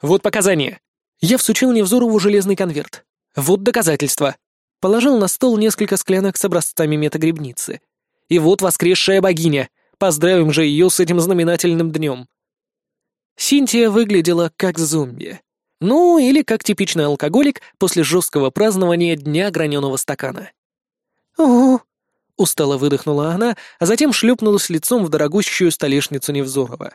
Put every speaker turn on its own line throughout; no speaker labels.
Вот показания. Я всучил Невзорову железный конверт. Вот доказательства. Положил на стол несколько склянок с образцами метагребницы. И вот воскресшая богиня. Поздравим же ее с этим знаменательным днем. Синтия выглядела как зомби. Ну, или как типичный алкоголик после жесткого празднования дня граненого стакана. «Ого!» — устало выдохнула она, а затем шлепнулась лицом в дорогущую столешницу Невзорова.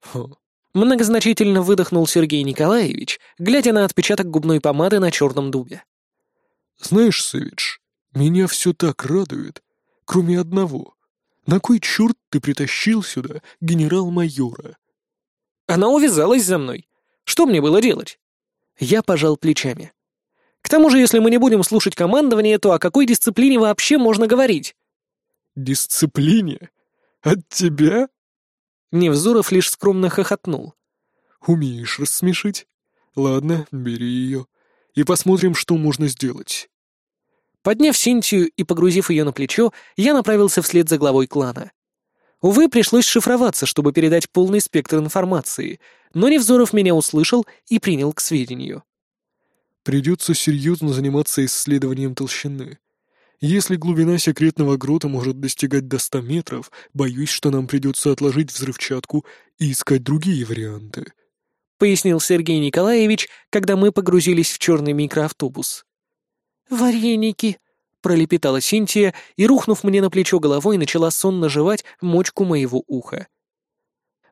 «Фу, Многозначительно выдохнул Сергей Николаевич, глядя на отпечаток губной помады на черном дубе.
«Знаешь, Савич, меня все так радует, кроме одного. На кой черт ты притащил сюда генерал-майора?»
Она увязалась за мной. Что мне было делать? Я пожал плечами. К тому же, если мы не будем слушать командование, то о какой дисциплине вообще можно говорить?
«Дисциплине? От тебя?»
Невзоров лишь скромно хохотнул.
«Умеешь рассмешить? Ладно, бери ее. И посмотрим, что можно сделать».
Подняв Синтию и погрузив ее на плечо, я направился вслед за главой клана. Увы, пришлось шифроваться, чтобы передать полный спектр информации, но Невзоров меня услышал и принял к сведению.
«Придется серьезно заниматься исследованием толщины. Если глубина секретного грота может достигать до ста метров, боюсь, что нам придется отложить взрывчатку и искать другие варианты», —
пояснил Сергей Николаевич, когда мы погрузились в черный микроавтобус. «Вареники», — пролепетала Синтия и, рухнув мне на плечо головой, начала сонно жевать мочку моего уха.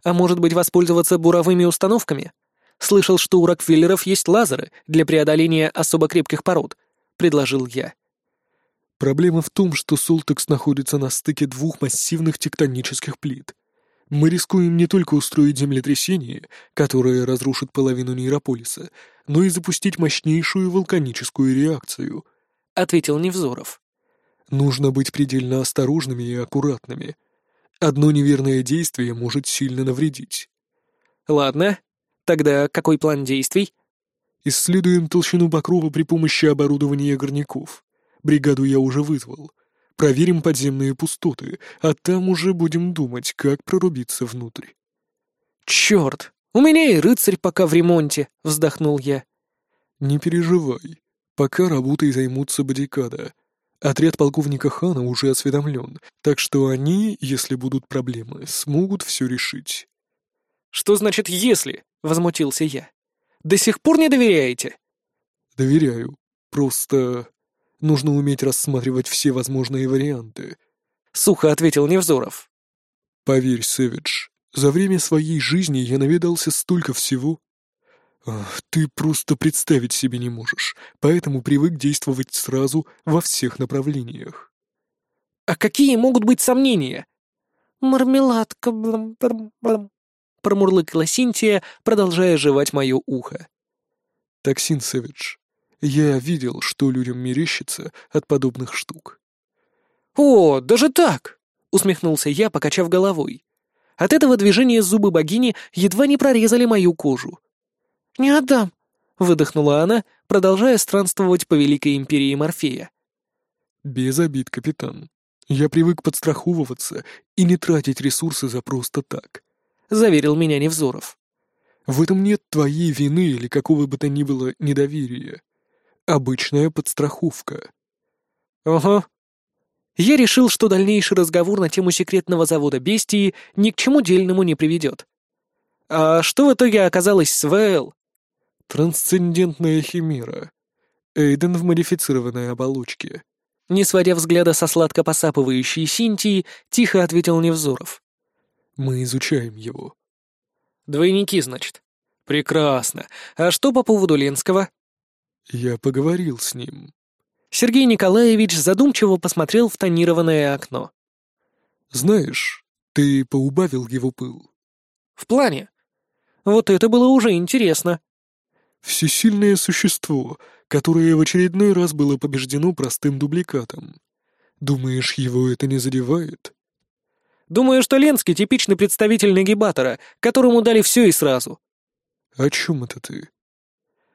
«А может быть, воспользоваться буровыми установками? Слышал, что у Рокфеллеров есть лазеры для преодоления особо крепких пород», — предложил я.
Проблема в том, что Солтекс находится на стыке двух массивных тектонических плит. Мы рискуем не только устроить землетрясение, которое разрушит половину нейрополиса, но и запустить мощнейшую вулканическую реакцию», —
ответил Невзоров.
«Нужно быть предельно осторожными и аккуратными. Одно неверное действие может сильно навредить».
«Ладно. Тогда какой план действий?»
«Исследуем толщину покрова при помощи оборудования горняков. Бригаду я уже вызвал. Проверим подземные пустоты, а там уже будем думать, как прорубиться внутрь.
«Черт! У меня и рыцарь пока в ремонте!» — вздохнул я.
«Не переживай. Пока работой займутся бодикада. Отряд полковника Хана уже осведомлен, так что они, если будут проблемы, смогут все решить».
«Что значит «если»?» — возмутился я. «До сих пор не доверяете?»
«Доверяю. Просто Нужно уметь рассматривать все возможные варианты.
Сухо ответил Невзоров.
Поверь, Сэвидж, за время своей жизни я наведался столько всего. Ах, ты просто представить себе не можешь, поэтому привык действовать сразу во всех направлениях.
А какие могут быть сомнения? Мармеладка, блам, блам, блам, промурлыкала Синтия, продолжая жевать мое ухо.
Токсин, Сэвидж, я видел, что людям мерещится от подобных штук.
«О, даже так!» — усмехнулся я, покачав головой. От этого движения зубы богини едва не прорезали мою кожу. «Не отдам!» — выдохнула она, продолжая странствовать по Великой Империи Морфея.
«Без обид, капитан. Я привык подстраховываться и не тратить ресурсы за просто так», — заверил меня Невзоров. «В этом нет твоей вины или какого бы то ни было недоверия. Обычная подстраховка.
Ага. Я решил, что дальнейший разговор на тему секретного завода Бестии ни к чему дельному не приведет. А что в итоге оказалось с ВЛ?
Трансцендентная химера. Эйден в модифицированной оболочке.
Не сводя взгляда со сладко посапывающей Синтии, тихо ответил Невзоров.
Мы изучаем его.
Двойники, значит. Прекрасно. А что по поводу Ленского?
«Я поговорил с ним».
Сергей Николаевич задумчиво посмотрел в тонированное окно.
«Знаешь, ты поубавил его пыл».
«В плане? Вот это было уже интересно».
«Всесильное существо, которое в очередной раз было побеждено простым дубликатом. Думаешь, его это не задевает?»
«Думаю, что Ленский — типичный представитель нагибатора, которому дали все и сразу».
«О чем это ты?»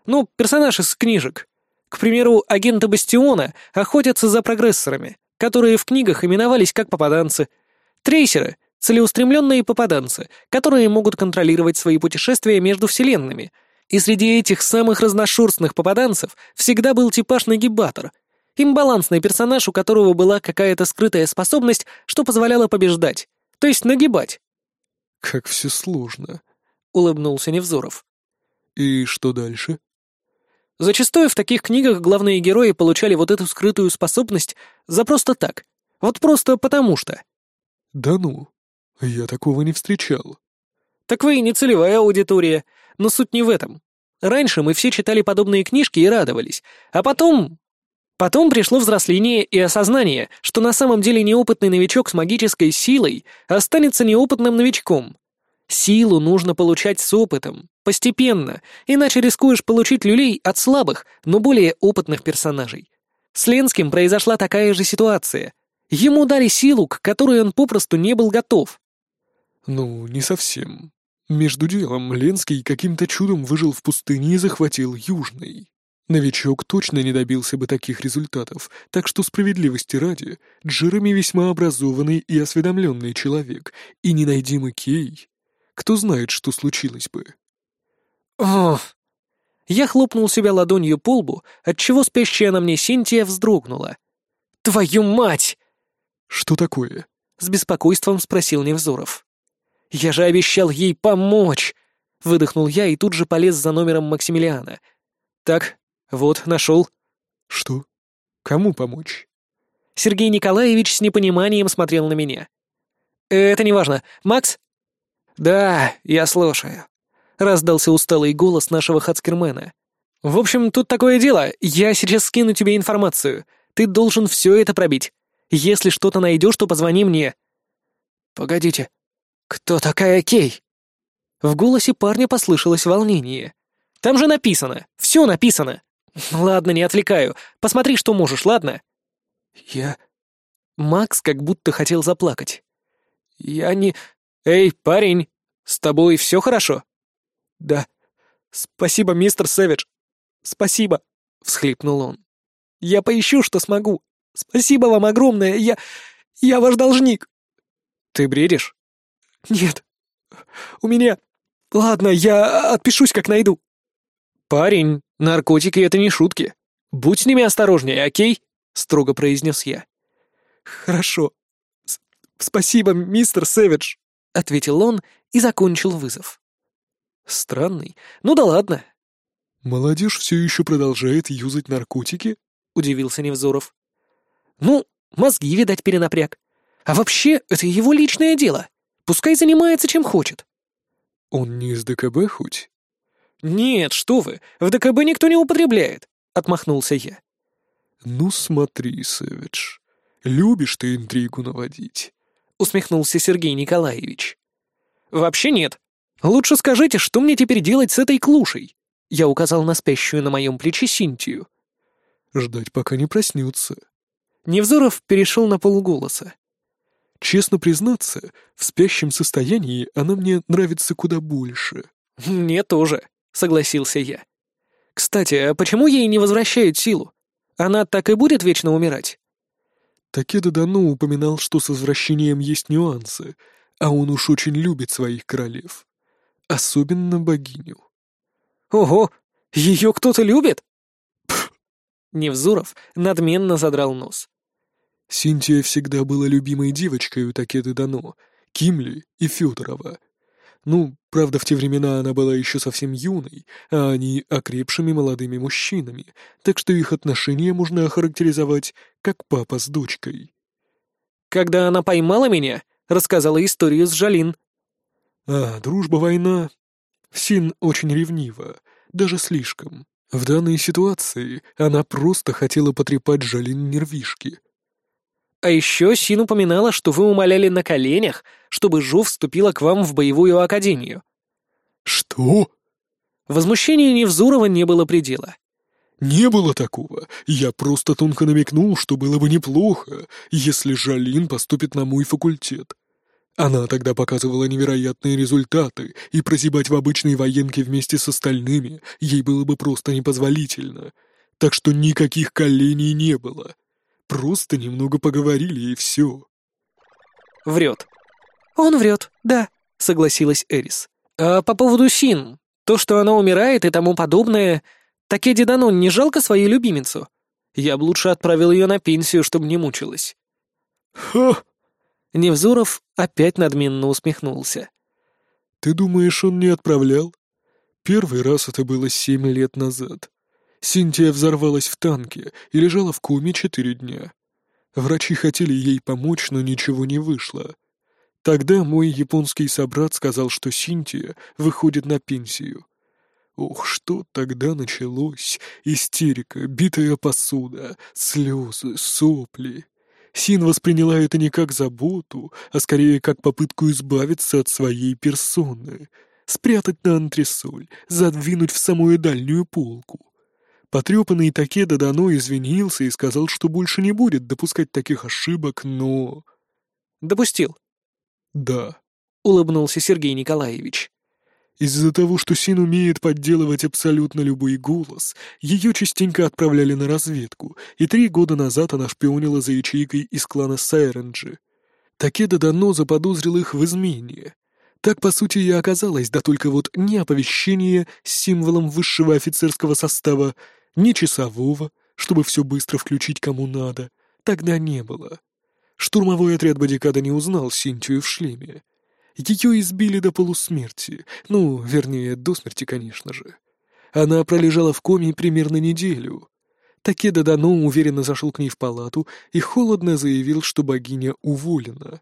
Ну, персонаж из книжек. К примеру, агенты Бастиона охотятся за прогрессорами, которые в книгах именовались как попаданцы. Трейсеры — целеустремленные попаданцы, которые могут контролировать свои путешествия между вселенными. И среди этих самых разношерстных попаданцев всегда был типаж нагибатор. Имбалансный персонаж, у которого была какая-то скрытая способность, что позволяло побеждать, то есть нагибать.
«Как все сложно», —
улыбнулся Невзоров.
«И что дальше?»
Зачастую в таких книгах главные герои получали вот эту скрытую способность за просто так. Вот просто потому что.
Да ну, я такого не встречал.
Так вы и не целевая аудитория, но суть не в этом. Раньше мы все читали подобные книжки и радовались, а потом... Потом пришло взросление и осознание, что на самом деле неопытный новичок с магической силой останется неопытным новичком. Силу нужно получать с опытом, постепенно, иначе рискуешь получить люлей от слабых, но более опытных персонажей. С Ленским произошла такая же ситуация. Ему дали силу, к которой он попросту не был готов.
Ну, не совсем. Между делом, Ленский каким-то чудом выжил в пустыне и захватил Южный. Новичок точно не добился бы таких результатов, так что справедливости ради, Джереми весьма образованный и осведомленный человек, и не найди мы Кей кто знает, что случилось бы.
Ох! Я хлопнул себя ладонью по лбу, отчего спящая на мне Синтия вздрогнула. «Твою мать!»
«Что такое?»
— с беспокойством спросил Невзоров. «Я же обещал ей помочь!» — выдохнул я и тут же полез за номером Максимилиана. «Так, вот, нашел».
«Что? Кому помочь?»
Сергей Николаевич с непониманием смотрел на меня. «Это не важно. Макс, «Да, я слушаю», — раздался усталый голос нашего хацкермена. «В общем, тут такое дело. Я сейчас скину тебе информацию. Ты должен все это пробить. Если что-то найдешь, то позвони мне». «Погодите. Кто такая Кей?» В голосе парня послышалось волнение. «Там же написано. Все написано. Ладно, не отвлекаю. Посмотри, что можешь, ладно?»
«Я...»
Макс как будто хотел заплакать. «Я не... «Эй, парень, с тобой все хорошо?»
«Да.
Спасибо, мистер Сэвидж. Спасибо», — всхлипнул он. «Я поищу, что смогу. Спасибо вам огромное. Я... я ваш должник».
«Ты бредишь?»
«Нет. У меня... Ладно, я отпишусь, как найду».
«Парень, наркотики — это не шутки. Будь с ними осторожнее, окей?» — строго произнес я.
«Хорошо. С Спасибо, мистер Сэвидж» ответил он и закончил вызов. Странный. Ну да ладно.
Молодежь все еще продолжает юзать наркотики? Удивился Невзоров.
Ну, мозги, видать, перенапряг. А вообще, это его личное дело. Пускай занимается чем хочет.
Он не из ДКБ хоть?
Нет, что вы, в ДКБ никто не употребляет, отмахнулся я.
Ну смотри, Сэвидж, любишь ты интригу наводить.
— усмехнулся Сергей Николаевич. «Вообще нет. Лучше скажите, что мне теперь делать с этой клушей?» Я указал на спящую на моем плече Синтию.
«Ждать, пока не проснется».
Невзоров перешел на полуголоса.
«Честно признаться, в спящем состоянии она мне нравится куда больше».
«Мне тоже», — согласился я. «Кстати, а почему ей не возвращают силу? Она так и будет вечно умирать?»
Такеда давно упоминал, что с возвращением есть нюансы, а он уж очень любит своих королев. Особенно богиню.
«Ого! Ее кто-то любит?» Пф. Невзуров надменно задрал нос.
Синтия всегда была любимой девочкой у Такеды Дано, Кимли и Федорова. Ну, правда, в те времена она была еще совсем юной, а они окрепшими молодыми мужчинами, так что их отношения можно охарактеризовать как папа с дочкой.
«Когда она поймала меня, рассказала историю с Жалин».
«А, дружба-война. Син очень ревнива, даже слишком. В данной ситуации она просто хотела потрепать Жалин нервишки,
а еще Син упоминала, что вы умоляли на коленях, чтобы Жу вступила к вам в боевую академию».
«Что?»
Возмущению Невзурова не было предела.
«Не было такого. Я просто тонко намекнул, что было бы неплохо, если Жалин поступит на мой факультет. Она тогда показывала невероятные результаты, и прозябать в обычной военке вместе с остальными ей было бы просто непозволительно. Так что никаких коленей не было. Просто немного поговорили, и все.
Врет. «Он врет, да», — согласилась Эрис. «А по поводу Син, то, что она умирает и тому подобное, Такеди Данон не жалко свою любимицу? Я бы лучше отправил ее на пенсию, чтобы не мучилась».
«Ха!»
Невзоров опять надменно усмехнулся.
«Ты думаешь, он не отправлял? Первый раз это было семь лет назад. Синтия взорвалась в танке и лежала в коме четыре дня. Врачи хотели ей помочь, но ничего не вышло. Тогда мой японский собрат сказал, что Синтия выходит на пенсию. Ох, что тогда началось! Истерика, битая посуда, слезы, сопли. Син восприняла это не как заботу, а скорее как попытку избавиться от своей персоны, спрятать на антресоль, задвинуть в самую дальнюю полку. Потрепанный Такеда Дано извинился и сказал, что больше не будет допускать таких ошибок, но...
«Допустил?»
«Да», —
улыбнулся Сергей Николаевич.
Из-за того, что Син умеет подделывать абсолютно любой голос, ее частенько отправляли на разведку, и три года назад она шпионила за ячейкой из клана Сайренджи. Такеда давно заподозрил их в измене. Так, по сути, и оказалось, да только вот ни оповещения с символом высшего офицерского состава, ни часового, чтобы все быстро включить кому надо, тогда не было. Штурмовой отряд Бодикада не узнал Синтию в шлеме. Ее избили до полусмерти. Ну, вернее, до смерти, конечно же. Она пролежала в коме примерно неделю. Такеда Дано уверенно зашел к ней в палату и холодно заявил, что богиня уволена.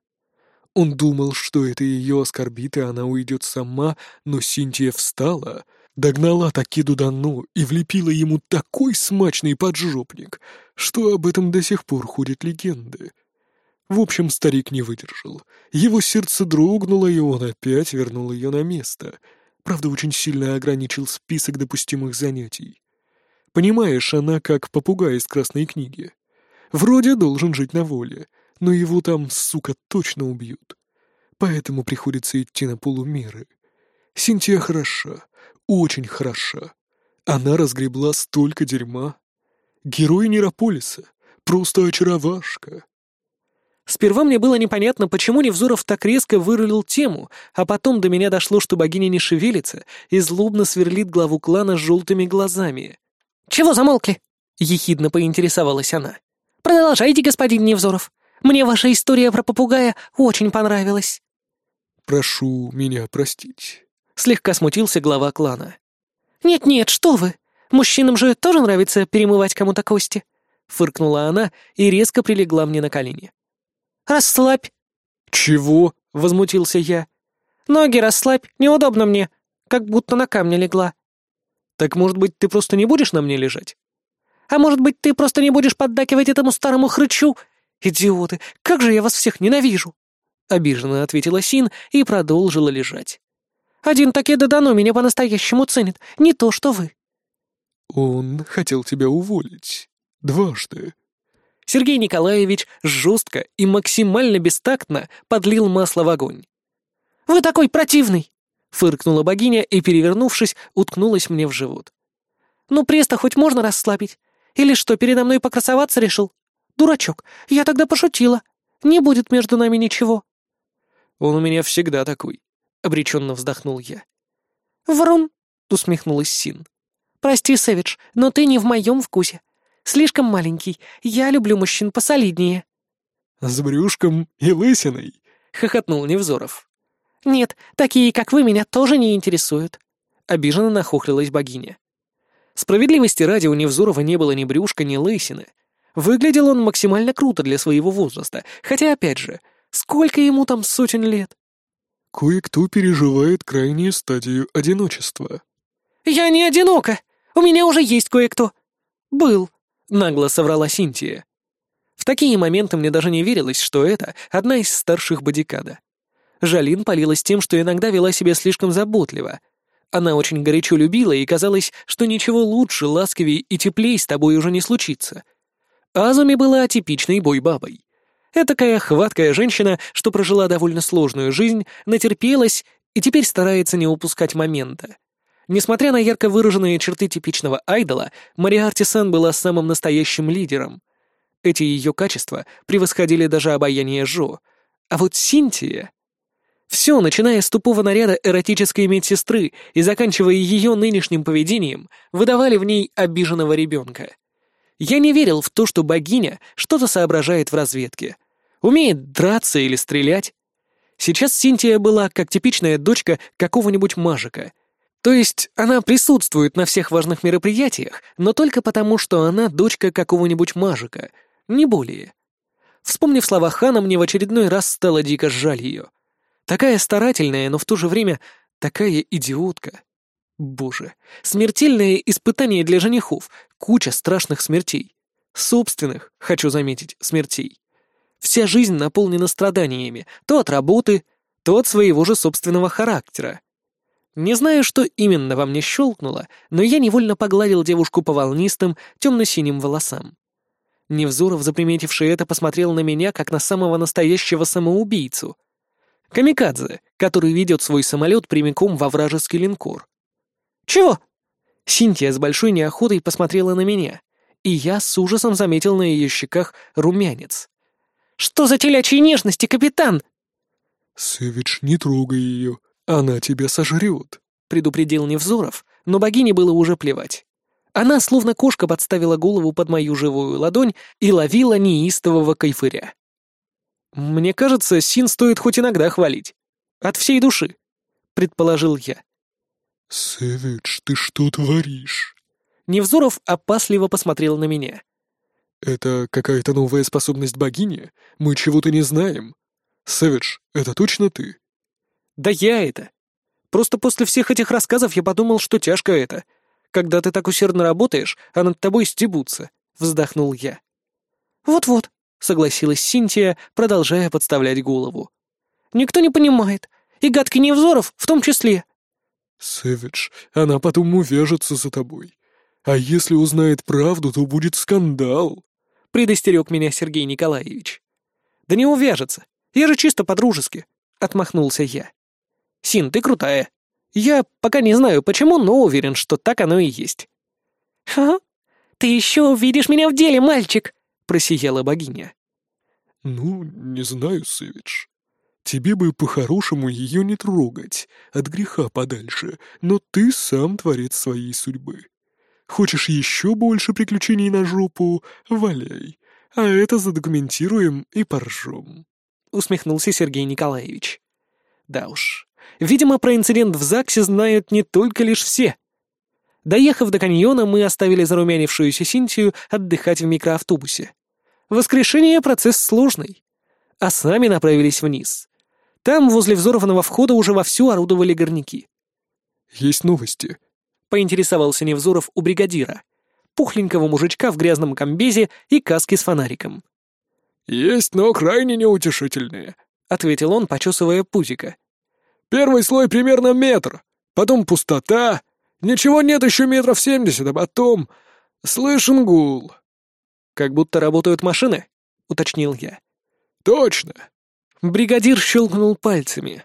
Он думал, что это ее оскорбит, и она уйдет сама, но Синтия встала, догнала Такеду Дано и влепила ему такой смачный поджопник, что об этом до сих пор ходят легенды. В общем, старик не выдержал. Его сердце дрогнуло, и он опять вернул ее на место. Правда, очень сильно ограничил список допустимых занятий. Понимаешь, она как попугай из красной книги. Вроде должен жить на воле, но его там, сука, точно убьют. Поэтому приходится идти на полумеры. Синтия хороша, очень хороша. Она разгребла столько дерьма. Герой Нерополиса, просто очаровашка.
Сперва мне было непонятно, почему Невзоров так резко вырулил тему, а потом до меня дошло, что богиня не шевелится и злобно сверлит главу клана желтыми глазами. «Чего замолкли?» — ехидно поинтересовалась она. «Продолжайте, господин Невзоров. Мне ваша история про попугая очень понравилась».
«Прошу меня простить», —
слегка смутился глава клана. «Нет-нет, что вы! Мужчинам же тоже нравится перемывать кому-то кости», — фыркнула она и резко прилегла мне на колени. «Расслабь».
«Чего?»
— возмутился я. «Ноги расслабь, неудобно мне, как будто на камне легла». «Так, может быть, ты просто не будешь на мне лежать?» «А может быть, ты просто не будешь поддакивать этому старому хрычу? Идиоты, как же я вас всех ненавижу!» Обиженно ответила Син и продолжила лежать. «Один Такеда Дано меня по-настоящему ценит, не то что вы».
«Он хотел тебя уволить. Дважды»,
Сергей Николаевич жестко и максимально бестактно подлил масло в огонь. «Вы такой противный!» — фыркнула богиня и, перевернувшись, уткнулась мне в живот. «Ну, преста хоть можно расслабить? Или что, передо мной покрасоваться решил? Дурачок, я тогда пошутила. Не будет между нами ничего». «Он у меня всегда такой», — обреченно вздохнул я.
«Врун!»
— усмехнулась Син.
«Прости, Сэвидж, но ты не в моем вкусе. Слишком маленький. Я люблю мужчин посолиднее».
«С брюшком и лысиной», —
хохотнул Невзоров.
«Нет, такие, как вы, меня тоже не интересуют», —
обиженно нахохлилась богиня. Справедливости ради у Невзорова не было ни брюшка, ни лысины. Выглядел он максимально круто для своего возраста, хотя, опять же, сколько ему там сотен лет?
Кое-кто переживает крайнюю стадию одиночества.
«Я не одинока! У меня уже есть кое-кто!» «Был!»
— нагло соврала Синтия. В такие моменты мне даже не верилось, что это одна из старших бодикада. Жалин палилась тем, что иногда вела себя слишком заботливо. Она очень горячо любила, и казалось, что ничего лучше, ласковее и теплей с тобой уже не случится. Азуми была типичной бойбабой. Этакая хваткая женщина, что прожила довольно сложную жизнь, натерпелась и теперь старается не упускать момента. Несмотря на ярко выраженные черты типичного айдола, Мариарти Сан была самым настоящим лидером. Эти ее качества превосходили даже обаяние Жо. А вот Синтия... Все, начиная с тупого наряда эротической медсестры и заканчивая ее нынешним поведением, выдавали в ней обиженного ребенка. Я не верил в то, что богиня что-то соображает в разведке. Умеет драться или стрелять. Сейчас Синтия была как типичная дочка какого-нибудь мажика. То есть она присутствует на всех важных мероприятиях, но только потому, что она дочка какого-нибудь мажика, не более. Вспомнив слова Хана, мне в очередной раз стало дико жаль ее. Такая старательная, но в то же время такая идиотка. Боже, смертельное испытание для женихов, куча страшных смертей. Собственных, хочу заметить, смертей. Вся жизнь наполнена страданиями, то от работы, то от своего же собственного характера. Не знаю, что именно во мне щелкнуло, но я невольно погладил девушку по волнистым, темно-синим волосам. Невзоров, заприметивший это, посмотрел на меня, как на самого настоящего самоубийцу. Камикадзе, который ведет свой самолет прямиком во вражеский линкор. «Чего?» Синтия с большой неохотой посмотрела на меня, и я с ужасом заметил на ее щеках румянец. «Что за телячьи нежности, капитан?»
«Сэвидж, не трогай ее, она тебя сожрет», —
предупредил Невзоров, но богине было уже плевать. Она, словно кошка, подставила голову под мою живую ладонь и ловила неистового кайфыря. «Мне кажется, Син стоит хоть иногда хвалить. От всей души», — предположил я.
«Сэвидж, ты что творишь?»
Невзоров опасливо посмотрел на меня.
«Это какая-то новая способность богини? Мы чего-то не знаем. Сэвидж, это точно ты?»
«Да я это. Просто после всех этих рассказов я подумал, что тяжко это. Когда ты так усердно работаешь, а над тобой стебутся», — вздохнул я. «Вот-вот», — согласилась Синтия, продолжая подставлять голову. «Никто не понимает, и гадкий Невзоров в том числе».
«Сэвидж, она потом увяжется за тобой. А если узнает правду, то будет скандал», —
предостерег меня Сергей Николаевич. «Да не увяжется. Я же чисто по-дружески», — отмахнулся я. «Син, ты крутая. Я пока не знаю почему, но уверен, что так оно и есть».
«Ха? Ты еще увидишь меня в деле, мальчик!» — просияла богиня.
«Ну, не знаю, Сэвидж. Тебе бы по-хорошему ее не трогать, от греха подальше, но ты сам творец своей судьбы. Хочешь еще больше приключений на жопу — валяй, а это задокументируем и поржем», —
усмехнулся Сергей Николаевич. «Да уж, видимо, про инцидент в ЗАГСе знают не только лишь все». Доехав до каньона, мы оставили зарумянившуюся Синтию отдыхать в микроавтобусе. Воскрешение — процесс сложный. А сами направились вниз. Там, возле взорванного входа, уже вовсю орудовали горняки.
«Есть новости», —
поинтересовался Невзоров у бригадира, пухленького мужичка в грязном комбезе и каске с фонариком.
«Есть, но крайне неутешительные», —
ответил он, почесывая пузика.
«Первый слой примерно метр, потом пустота, ничего нет еще метров семьдесят, а потом... слышен гул».
«Как будто работают машины?» — уточнил я.
«Точно.
Бригадир щелкнул пальцами.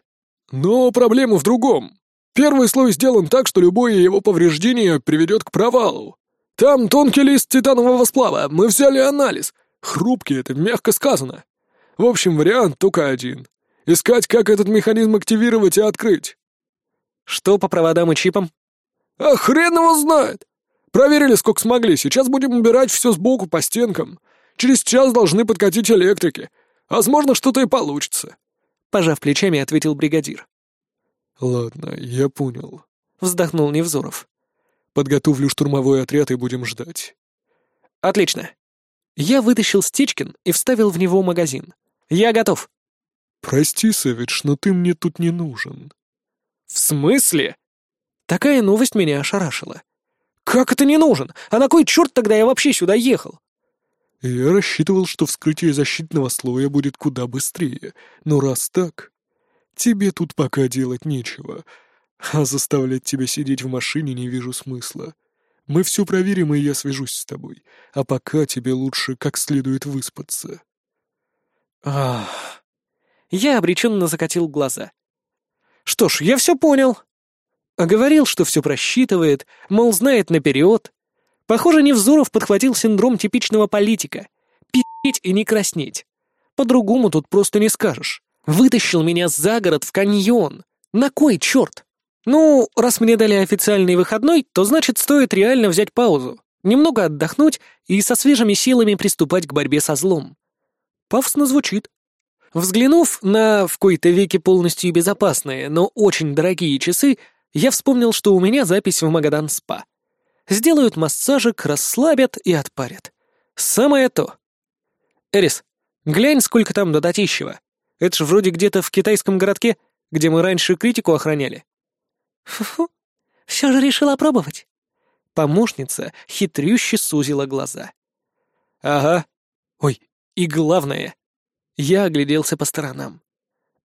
«Но проблема в другом. Первый слой сделан так, что любое его повреждение приведет к провалу. Там тонкий лист титанового сплава, мы взяли анализ. Хрупкий это, мягко сказано. В общем, вариант только один. Искать, как этот механизм активировать и открыть».
«Что по проводам и чипам?»
«А хрен его знает! Проверили, сколько смогли, сейчас будем убирать все сбоку по стенкам. Через час должны подкатить электрики. Возможно, что-то и получится», —
пожав плечами, ответил бригадир.
«Ладно, я понял», —
вздохнул Невзоров.
«Подготовлю штурмовой отряд и будем ждать».
«Отлично. Я вытащил Стечкин и вставил в него магазин. Я готов».
«Прости, Савич, но ты мне тут не нужен».
«В смысле?» Такая новость меня ошарашила. «Как это не нужен? А на кой черт тогда я вообще сюда ехал?»
Я рассчитывал, что вскрытие защитного слоя будет куда быстрее, но раз так, тебе тут пока делать нечего, а заставлять тебя сидеть в машине не вижу смысла. Мы все проверим, и я свяжусь с тобой, а пока тебе лучше как следует выспаться.
Ах. Я обреченно закатил глаза. Что ж, я все понял. А говорил, что все просчитывает, мол, знает наперед, Похоже, Невзоров подхватил синдром типичного политика. Пи***ть и не краснеть. По-другому тут просто не скажешь. Вытащил меня за город в каньон. На кой черт? Ну, раз мне дали официальный выходной, то значит стоит реально взять паузу, немного отдохнуть и со свежими силами приступать к борьбе со злом. Пафосно звучит. Взглянув на в кои-то веки полностью безопасные, но очень дорогие часы, я вспомнил, что у меня запись в Магадан СПА. Сделают массажик, расслабят и отпарят. Самое то. Эрис, глянь, сколько там до Татищева. Это ж вроде где-то в китайском городке, где мы раньше критику охраняли.
Фу-фу, все же решила пробовать.
Помощница хитрюще сузила глаза. Ага. Ой, и главное. Я огляделся по сторонам.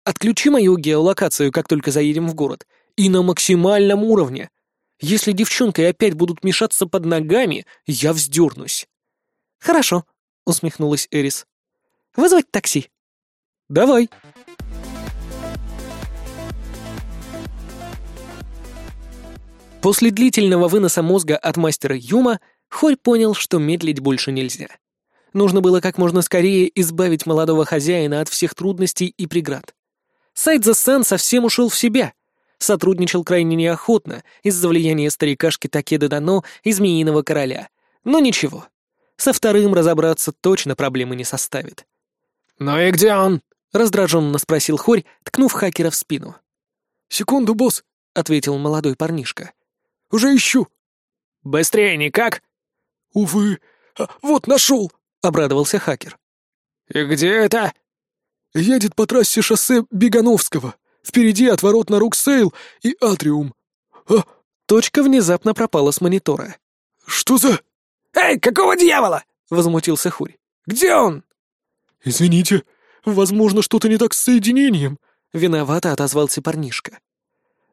Отключи мою геолокацию, как только заедем в город, и на максимальном уровне. Если девчонкой опять будут мешаться под ногами, я вздернусь.
«Хорошо», — усмехнулась Эрис. «Вызвать такси?»
«Давай». После длительного выноса мозга от мастера Юма Хорь понял, что медлить больше нельзя. Нужно было как можно скорее избавить молодого хозяина от всех трудностей и преград. Сайдза-сан совсем ушел в себя. Сотрудничал крайне неохотно из-за влияния старикашки Такеда Дано и Змеиного Короля. Но ничего, со вторым разобраться точно проблемы не составит.
«Ну и где он?»
— раздраженно спросил Хорь, ткнув хакера в спину.
«Секунду, босс», — ответил молодой парнишка. «Уже ищу».
«Быстрее никак?»
«Увы, а, вот нашел», — обрадовался хакер.
«И где это?»
«Едет по трассе шоссе Бегановского. Впереди отворот на Руксейл и Атриум».
А... Точка внезапно пропала с монитора.
«Что за...»
«Эй, какого дьявола?»
— возмутился Хорь.
«Где он?»
«Извините, возможно, что-то не так с соединением», —
виновато отозвался парнишка.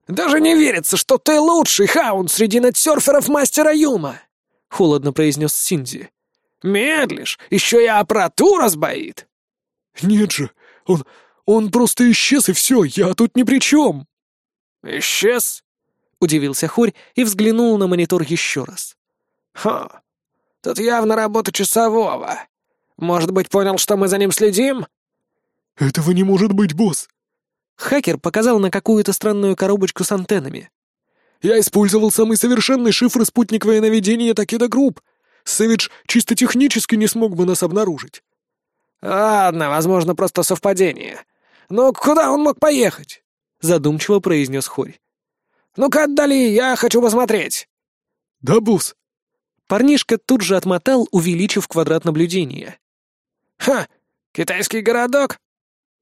«Даже не верится, что ты лучший хаун среди надсерферов мастера Юма!»
— холодно произнес Синди.
«Медлишь, еще и аппаратура сбоит!»
«Нет же, он... он просто исчез, и все, я тут ни при чем!»
«Исчез?»
— удивился Хорь и взглянул на монитор еще раз.
«Ха, Тут явно работа часового. Может быть, понял, что мы за ним следим?»
«Этого не может быть, босс!»
Хакер показал на какую-то странную коробочку с антеннами.
«Я использовал самый совершенный шифр спутниковое наведение Такеда Групп. Сэвидж чисто технически не смог бы нас обнаружить».
«Ладно, возможно, просто совпадение. Но куда он мог поехать?»
— задумчиво произнес Хорь.
«Ну-ка отдали, я хочу посмотреть».
«Да, босс».
Парнишка тут же отмотал, увеличив квадрат наблюдения.
«Ха! Китайский городок?»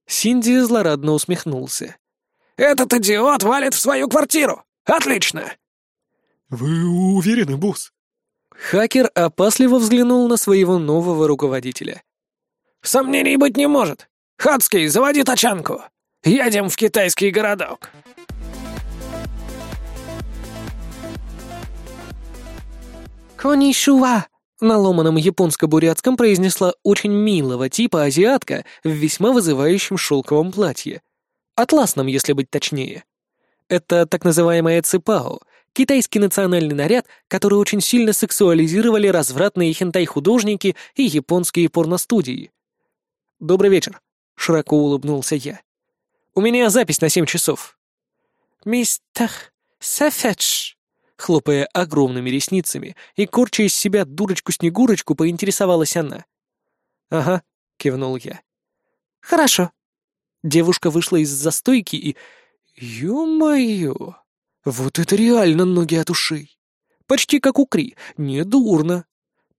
Синди злорадно усмехнулся.
«Этот идиот валит в свою квартиру! Отлично!»
«Вы уверены, босс?»
Хакер опасливо взглянул на своего нового руководителя.
«Сомнений быть не может! Хацкий, заводи тачанку! Едем в китайский городок!»
«Конишуа!»
на ломаном японско-бурятском произнесла очень милого типа азиатка в весьма вызывающем шелковом платье. Атласном, если быть точнее. Это так называемая ципао, китайский национальный наряд, который очень сильно сексуализировали развратные хентай-художники и японские порностудии. «Добрый вечер», — широко улыбнулся я. «У меня запись на семь часов».
«Мистер Сафедж»,
Хлопая огромными ресницами и корча из себя дурочку-снегурочку, поинтересовалась она. «Ага», — кивнул я.
«Хорошо».
Девушка вышла из застойки и... Ё-моё! Вот это реально ноги от ушей! Почти как у Кри, недурно.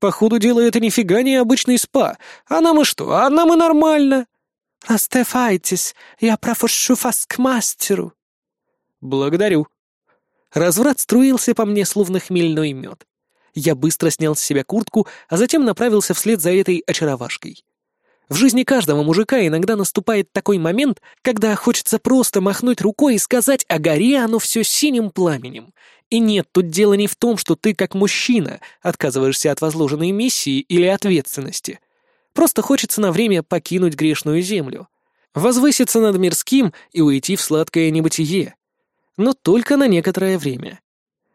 По ходу дела это нифига не обычный спа. А нам и что? А нам и нормально.
«Расстефайтесь, я пропущу вас к мастеру».
«Благодарю», Разврат струился по мне, словно хмельной мед. Я быстро снял с себя куртку, а затем направился вслед за этой очаровашкой. В жизни каждого мужика иногда наступает такой момент, когда хочется просто махнуть рукой и сказать «а гори оно все синим пламенем». И нет, тут дело не в том, что ты, как мужчина, отказываешься от возложенной миссии или ответственности. Просто хочется на время покинуть грешную землю, возвыситься над мирским и уйти в сладкое небытие но только на некоторое время.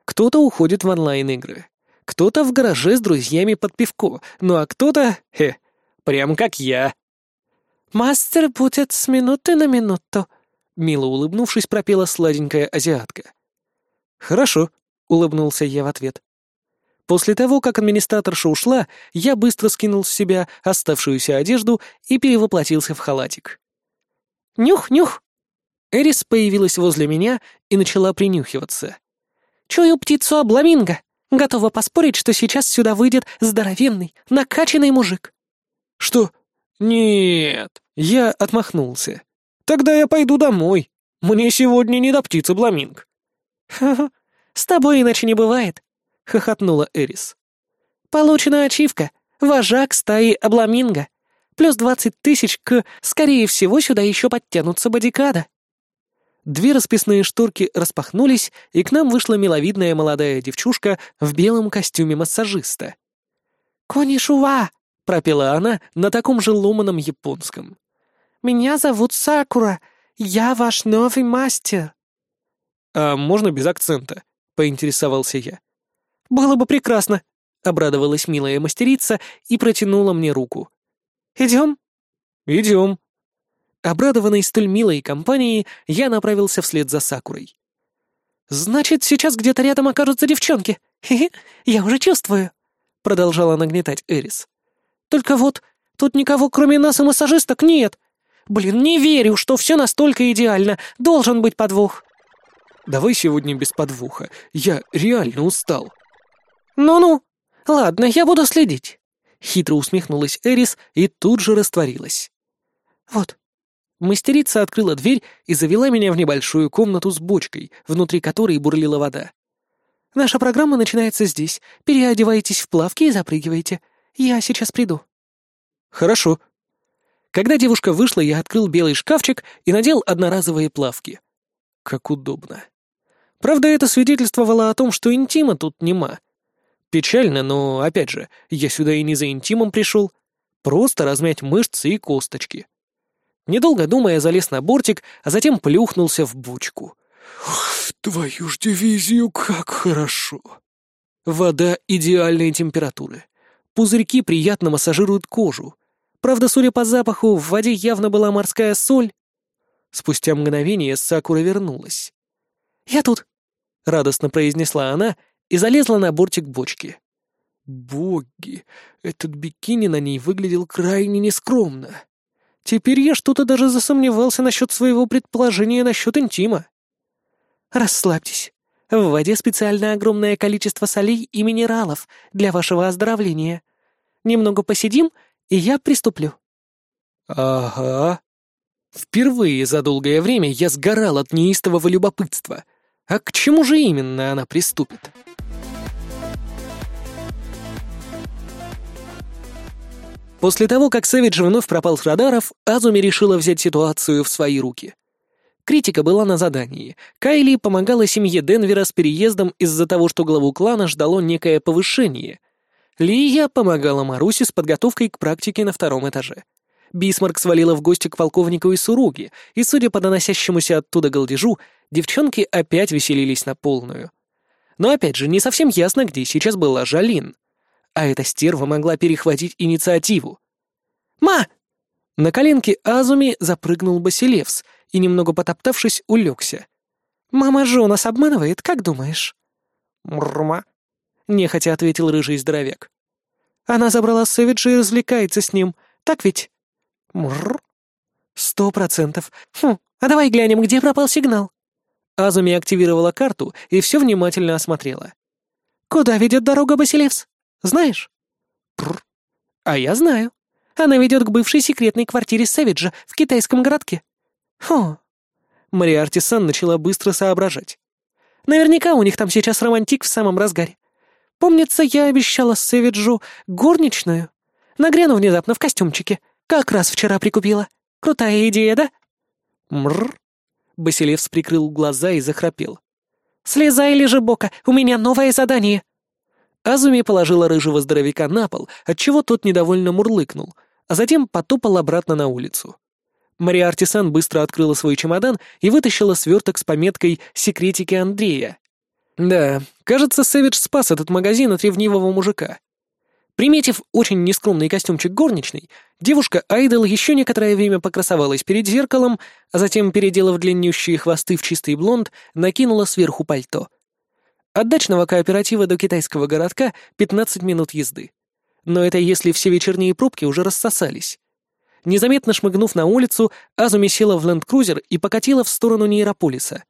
Кто-то уходит в онлайн-игры, кто-то в гараже с друзьями под пивко, ну а кто-то, хе, прям как я.
«Мастер будет с минуты на минуту», — мило улыбнувшись, пропела сладенькая азиатка.
«Хорошо», — улыбнулся я в ответ. После того, как администраторша ушла, я быстро скинул с себя оставшуюся одежду и перевоплотился в халатик.
«Нюх, нюх!»
Эрис появилась возле меня и начала принюхиваться.
«Чую птицу обламинго. Готова поспорить, что сейчас сюда выйдет здоровенный, накачанный мужик».
«Что? Нет!» Я отмахнулся. «Тогда я пойду домой. Мне сегодня не до птицы бламинг».
«Ха-ха, с тобой иначе не бывает», — хохотнула Эрис. «Получена ачивка. Вожак стаи обламинго. Плюс двадцать тысяч к... Скорее всего, сюда еще подтянутся бодикада».
Две расписные шторки распахнулись, и к нам вышла миловидная молодая девчушка в белом костюме массажиста.
«Конишува!» — пропела она на таком же ломаном японском. «Меня зовут Сакура. Я ваш новый мастер».
«А можно без акцента?» — поинтересовался я.
«Было бы прекрасно», —
обрадовалась милая мастерица и протянула мне руку.
«Идем?»
«Идем», Обрадованный столь милой компанией, я направился вслед за Сакурой.
«Значит, сейчас где-то рядом окажутся девчонки. Хе-хе, я уже чувствую», — продолжала нагнетать Эрис. «Только вот, тут никого кроме нас и массажисток нет. Блин, не верю, что все настолько идеально. Должен быть подвох».
«Давай сегодня без подвоха. Я реально устал».
«Ну-ну. Ладно, я буду следить».
Хитро усмехнулась Эрис и тут же растворилась.
«Вот,
Мастерица открыла дверь и завела меня в небольшую комнату с бочкой, внутри которой бурлила вода.
«Наша программа начинается здесь. Переодевайтесь в плавки и запрыгивайте. Я сейчас приду».
«Хорошо». Когда девушка вышла, я открыл белый шкафчик и надел одноразовые плавки. Как удобно. Правда, это свидетельствовало о том, что интима тут нема. Печально, но, опять же, я сюда и не за интимом пришел. Просто размять мышцы и косточки. Недолго думая, залез на бортик, а затем плюхнулся в бочку.
«Твою ж дивизию, как хорошо!»
Вода идеальной температуры. Пузырьки приятно массажируют кожу. Правда, судя по запаху, в воде явно была морская соль. Спустя мгновение Сакура вернулась.
«Я тут», —
радостно произнесла она и залезла на бортик бочки.
Боги, этот бикини на ней выглядел крайне нескромно.
Теперь я что-то даже засомневался насчет своего предположения насчет интима.
Расслабьтесь. В воде специально огромное количество солей и минералов для вашего оздоровления. Немного посидим, и я приступлю.
Ага. Впервые за долгое время я сгорал от неистового любопытства. А к чему же именно она приступит? После того, как Сэвидж вновь пропал с радаров, Азуми решила взять ситуацию в свои руки. Критика была на задании. Кайли помогала семье Денвера с переездом из-за того, что главу клана ждало некое повышение. Лия помогала Марусе с подготовкой к практике на втором этаже. Бисмарк свалила в гости к полковнику и Суруги, и, судя по доносящемуся оттуда голдежу, девчонки опять веселились на полную. Но опять же, не совсем ясно, где сейчас была Жалин а эта стерва могла перехватить инициативу. «Ма!» На коленке Азуми запрыгнул Басилевс и, немного потоптавшись, улегся.
«Мама же нас обманывает, как думаешь?»
«Мрма», — нехотя ответил рыжий здоровяк.
«Она забрала Сэвиджа и развлекается с ним, так ведь?»
«Мрр».
«Сто процентов. Хм, а давай глянем, где пропал сигнал».
Азуми активировала карту и все внимательно осмотрела.
«Куда ведет дорога, Басилевс?» Знаешь?»
«Пр.
А я знаю. Она ведет к бывшей секретной квартире Сэвиджа в китайском городке».
«Хо». Мариарти Сан начала быстро соображать.
«Наверняка у них там сейчас романтик в самом разгаре. Помнится, я обещала Сэвиджу горничную. Нагряну внезапно в костюмчике. Как раз вчера прикупила. Крутая идея, да?»
«Мрр». Басилевс прикрыл глаза и захрапел.
«Слезай, лежи бока, у меня новое задание!»
Азуми положила рыжего здоровяка на пол, отчего тот недовольно мурлыкнул, а затем потопал обратно на улицу. Мария Артисан быстро открыла свой чемодан и вытащила сверток с пометкой «Секретики Андрея». Да, кажется, Сэвидж спас этот магазин от ревнивого мужика. Приметив очень нескромный костюмчик горничной, девушка Айдол еще некоторое время покрасовалась перед зеркалом, а затем, переделав длиннющие хвосты в чистый блонд, накинула сверху пальто. От дачного кооператива до китайского городка 15 минут езды. Но это если все вечерние пробки уже рассосались. Незаметно шмыгнув на улицу, Азуми села в ленд-крузер и покатила в сторону Нейрополиса.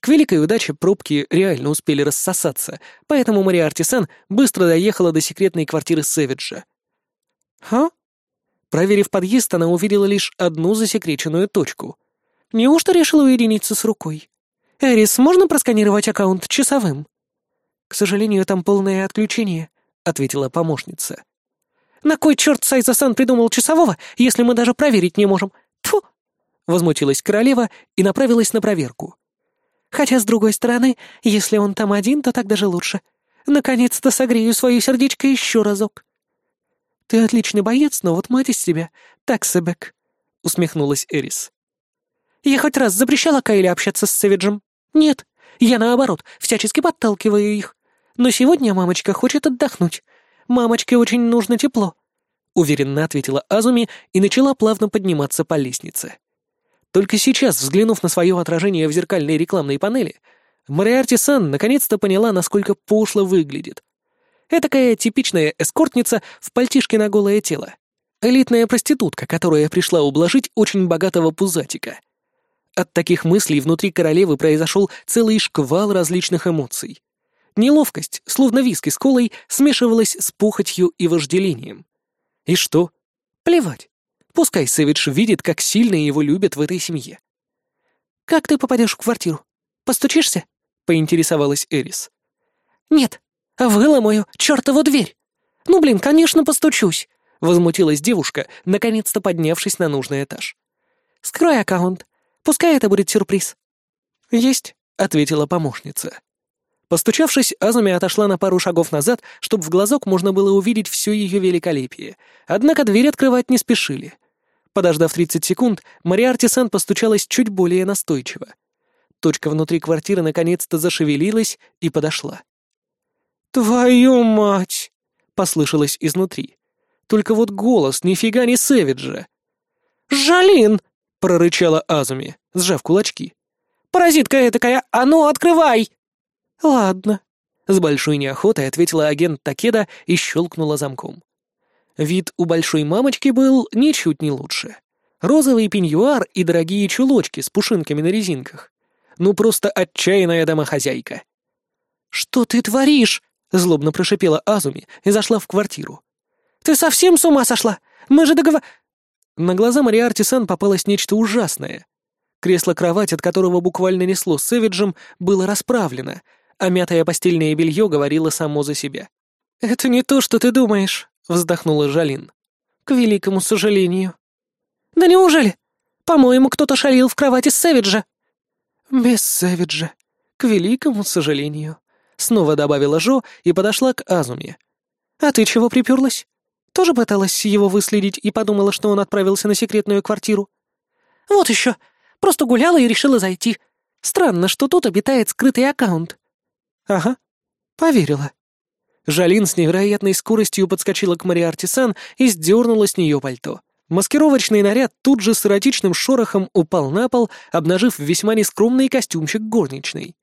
К великой удаче пробки реально успели рассосаться, поэтому Мария Артисан быстро доехала до секретной квартиры Сэвиджа. «Ха?» Проверив подъезд, она увидела лишь одну засекреченную точку. Неужто решила уединиться с рукой? «Эрис, можно просканировать аккаунт часовым?» «К сожалению, там полное отключение», — ответила помощница. «На кой черт Сайзасан придумал часового, если мы даже проверить не можем? Тьфу!» Возмутилась королева и направилась на проверку. Хотя, с другой стороны, если он там один, то так даже лучше. Наконец-то согрею свое сердечко еще разок. «Ты отличный боец, но вот мать из тебя так себек», — усмехнулась Эрис. «Я хоть раз запрещала Кайле общаться с Сэвиджем? Нет, я, наоборот, всячески подталкиваю их. Но сегодня мамочка хочет отдохнуть. Мамочке очень нужно тепло», — уверенно ответила Азуми и начала плавно подниматься по лестнице. Только сейчас, взглянув на свое отражение в зеркальной рекламной панели, Мариарти Сан наконец-то поняла, насколько пошло выглядит. Этакая типичная эскортница в пальтишке на голое тело. Элитная проститутка, которая пришла ублажить очень богатого пузатика. От таких мыслей внутри королевы произошел целый шквал различных эмоций. Неловкость, словно виски с колой, смешивалась с похотью и вожделением. И что? Плевать. Пускай Сэвидж видит, как сильно его любят в этой семье. «Как ты попадешь в квартиру? Постучишься?» — поинтересовалась Эрис. «Нет, выломаю чертову дверь!» «Ну, блин, конечно, постучусь!» — возмутилась девушка, наконец-то поднявшись на нужный этаж. «Скрой аккаунт. Пускай это будет сюрприз». «Есть», — ответила помощница. Постучавшись, Азуми отошла на пару шагов назад, чтобы в глазок можно было увидеть все ее великолепие. Однако дверь открывать не спешили. Подождав 30 секунд, Мария Артисан постучалась чуть более настойчиво. Точка внутри квартиры наконец-то зашевелилась и подошла. «Твою мать!» — послышалось изнутри. Только вот голос нифига не Сэвиджа. «Жалин!» — прорычала Азуми, сжав кулачки. «Паразитка такая, а ну открывай!» «Ладно», — с большой неохотой ответила агент Такеда и щелкнула замком. Вид у большой мамочки был ничуть не лучше. Розовый пеньюар и дорогие чулочки с пушинками на резинках. Ну просто отчаянная домохозяйка. «Что ты творишь?» — злобно прошипела Азуми и зашла в квартиру. «Ты совсем с ума сошла? Мы же договор...» На глаза Мариарти Сан попалось нечто ужасное. Кресло-кровать, от которого буквально несло сэвиджем, было расправлено, а мятое постельное белье говорило само за себя. «Это не то, что ты думаешь», — вздохнула Жалин. «К великому сожалению». «Да неужели? По-моему, кто-то шалил в кровати Сэвиджа». «Без Сэвиджа. К великому сожалению», — снова добавила Жо и подошла к Азуме. «А ты чего приперлась? Тоже пыталась его выследить и подумала, что он отправился на секретную квартиру?» «Вот еще. Просто гуляла и решила зайти. Странно, что тут обитает скрытый аккаунт. «Ага, поверила». Жалин с невероятной скоростью подскочила к Мариарти Сан и сдернула с нее пальто. Маскировочный наряд тут же с эротичным шорохом упал на пол, обнажив весьма нескромный костюмчик горничной.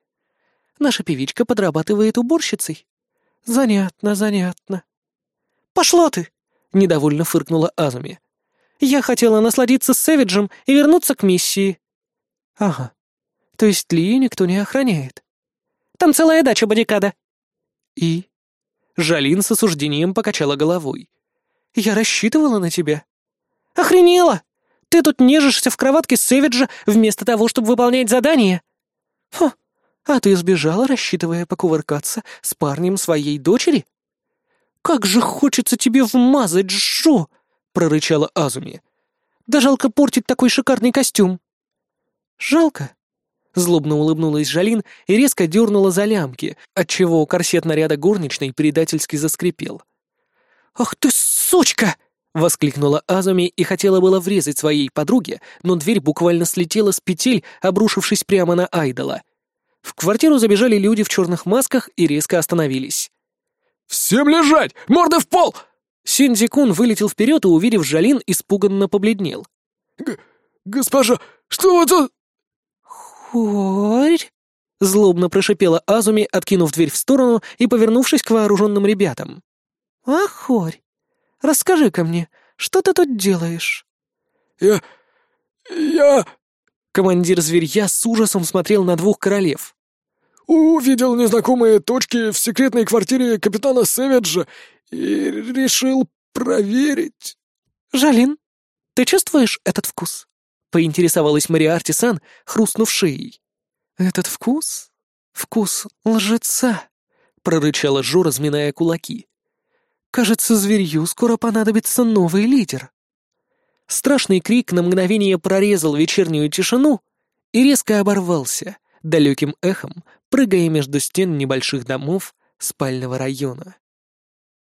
Наша певичка подрабатывает уборщицей. Занятно, занятно. «Пошло ты!» — недовольно фыркнула Азуми. «Я хотела насладиться Сэвиджем и вернуться к миссии». «Ага. То есть Ли никто не охраняет?» Там целая дача бодикада». «И?» Жалин с осуждением покачала головой. «Я рассчитывала на тебя». «Охренела! Ты тут нежишься в кроватке Сэвиджа вместо того, чтобы выполнять задание?» «Хм, а ты сбежала, рассчитывая покувыркаться с парнем своей дочери?» «Как же хочется тебе вмазать, Джо!» — прорычала Азуми. «Да жалко портить такой шикарный костюм». «Жалко?» Злобно улыбнулась Жалин и резко дернула за лямки, отчего корсет наряда горничной предательски заскрипел. «Ах ты сучка!» — воскликнула Азуми и хотела было врезать своей подруге, но дверь буквально слетела с петель, обрушившись прямо на Айдола. В квартиру забежали люди в черных масках и резко остановились.
«Всем лежать! Морды в пол!»
Синдзи-кун вылетел вперед и, увидев Жалин, испуганно побледнел.
«Госпожа, что это?»
«Хорь?»
— злобно прошипела Азуми, откинув дверь в сторону и повернувшись к вооруженным ребятам.
«А, Хорь, расскажи-ка мне, что ты тут делаешь?»
«Я... я...»
Командир зверья с ужасом смотрел на двух королев.
«Увидел незнакомые точки в секретной квартире капитана Сэвиджа и решил проверить».
«Жалин, ты чувствуешь этот вкус?»
— поинтересовалась Мариарти-сан, хрустнув шеей.
«Этот вкус? Вкус лжеца!» — прорычала Жо, разминая кулаки. «Кажется, зверью скоро понадобится новый лидер».
Страшный крик на мгновение прорезал вечернюю тишину и резко оборвался, далеким эхом, прыгая между стен небольших домов спального района.